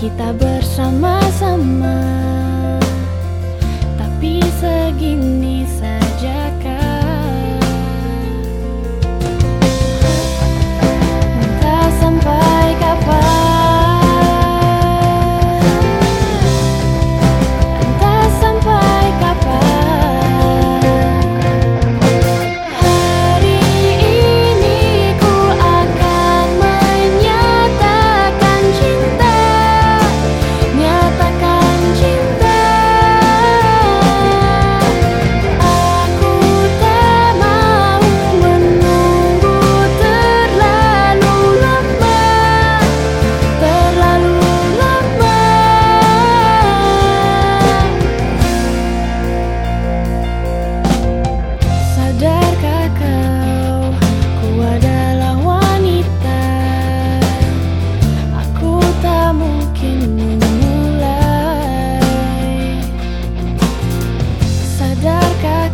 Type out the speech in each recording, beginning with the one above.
kita bersama-sama.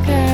Okay.